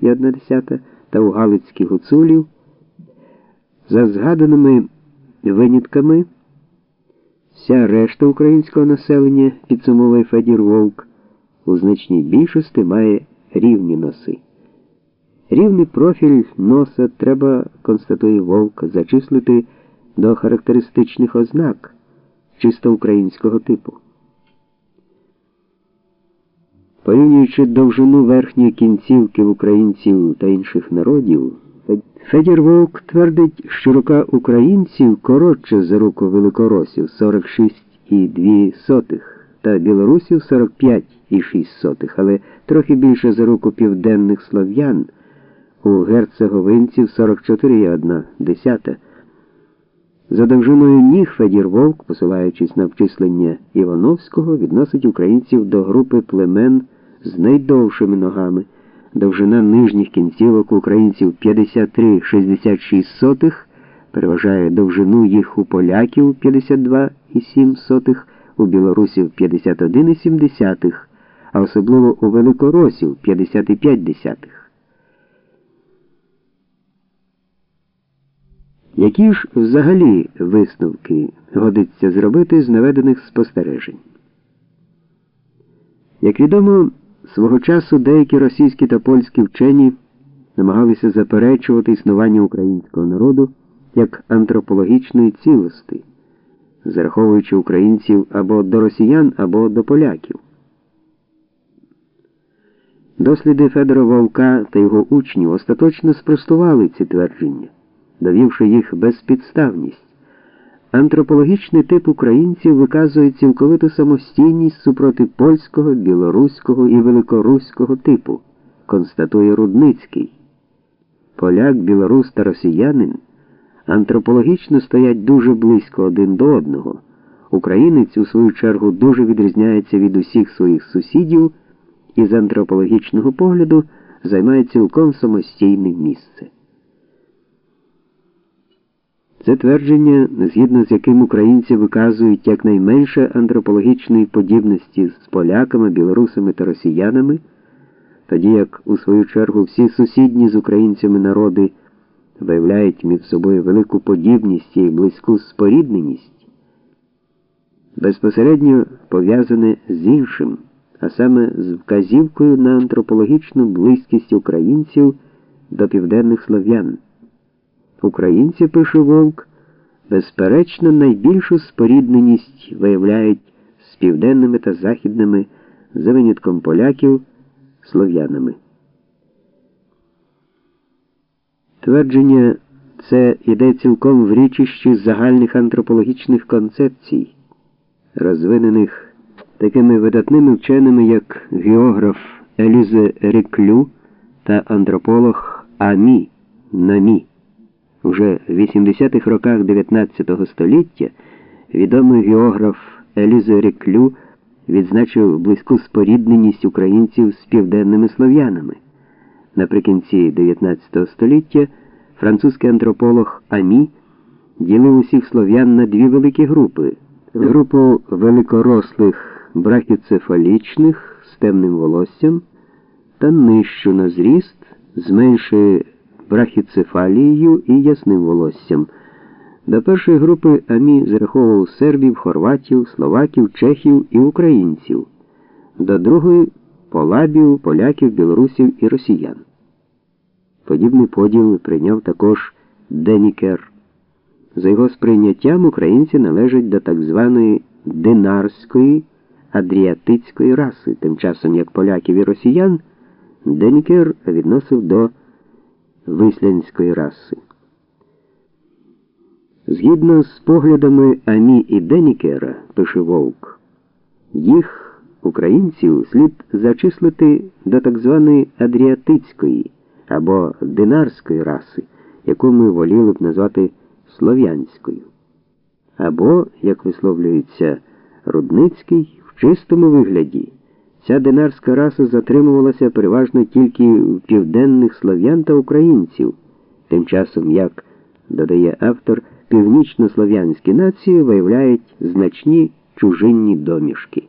і 1,1 та у Галицькі гуцулів. За згаданими винятками, вся решта українського населення, підсумовує Федір Вовк, у значній більшості має рівні носи. Рівний профіль носа треба, констатує Вовк, зачислити до характеристичних ознак чисто українського типу. Порівнюючи довжину верхньої кінцівки в українців та інших народів, Федір Вовк твердить, що рука українців коротша за руку великоросів 46,2 та білорусів 45,6, але трохи більше за руку південних слов'ян у герцеговинців 44,1. За довжиною ніг Федір Вовк, посилаючись на вчислення Івановського, відносить українців до групи племен з найдовшими ногами. Довжина нижніх кінцівок українців 53,66, переважає довжину їх у поляків 52,7, у білорусів 51,7, а особливо у великоросів 55. Які ж взагалі висновки годиться зробити з наведених спостережень? Як відомо, свого часу деякі російські та польські вчені намагалися заперечувати існування українського народу як антропологічної цілості, зараховуючи українців або до росіян, або до поляків. Досліди Федора Вовка та його учнів остаточно спростували ці твердження довівши їх безпідставність. Антропологічний тип українців виказує цілковиту самостійність супроти польського, білоруського і великоруського типу, констатує Рудницький. Поляк, білорус та росіянин антропологічно стоять дуже близько один до одного. Українець, у свою чергу, дуже відрізняється від усіх своїх сусідів і з антропологічного погляду займає цілком самостійне місце. Це твердження, згідно з яким українці виказують якнайменше антропологічної подібності з поляками, білорусами та росіянами, тоді як, у свою чергу, всі сусідні з українцями народи виявляють між собою велику подібність і близьку спорідненість, безпосередньо пов'язане з іншим, а саме з вказівкою на антропологічну близькість українців до південних слов'ян. Українці, пише Вовк, безперечно, найбільшу спорідненість виявляють з південними та західними за винятком поляків слов'янами. Твердження це йде цілком в річищі загальних антропологічних концепцій, розвинених такими видатними вченими, як географ Елізе Реклю та антрополог Амі Намі. Уже в 80-х роках 19 століття відомий географ Елізе Реклю відзначив близьку спорідненість українців з південними слов'янами. Наприкінці 19 століття французький антрополог Амі ділив усіх слов'ян на дві великі групи: групу великорослих брахіцефалічних з темним волоссям та нижчу на зріст з меншою брахіцефалією і ясним волоссям. До першої групи Амі зараховував сербів, хорватів, словаків, чехів і українців, до другої полабів, поляків, білорусів і росіян. Подібний поділ прийняв також Денікер. За його сприйняттям українці належать до так званої динарської адріатицької раси, тим часом як поляків і росіян Денікер відносив до вислянської раси. Згідно з поглядами Амі і Денікера, пише Вовк, їх, українців, слід зачислити до так званої адріатицької або динарської раси, яку ми воліли б назвати слов'янською. Або, як висловлюється Рудницький, в чистому вигляді. Ця динарська раса затримувалася переважно тільки в південних слов'ян та українців, тим часом, як додає автор, північнослов'янські нації виявляють значні чужинні домішки.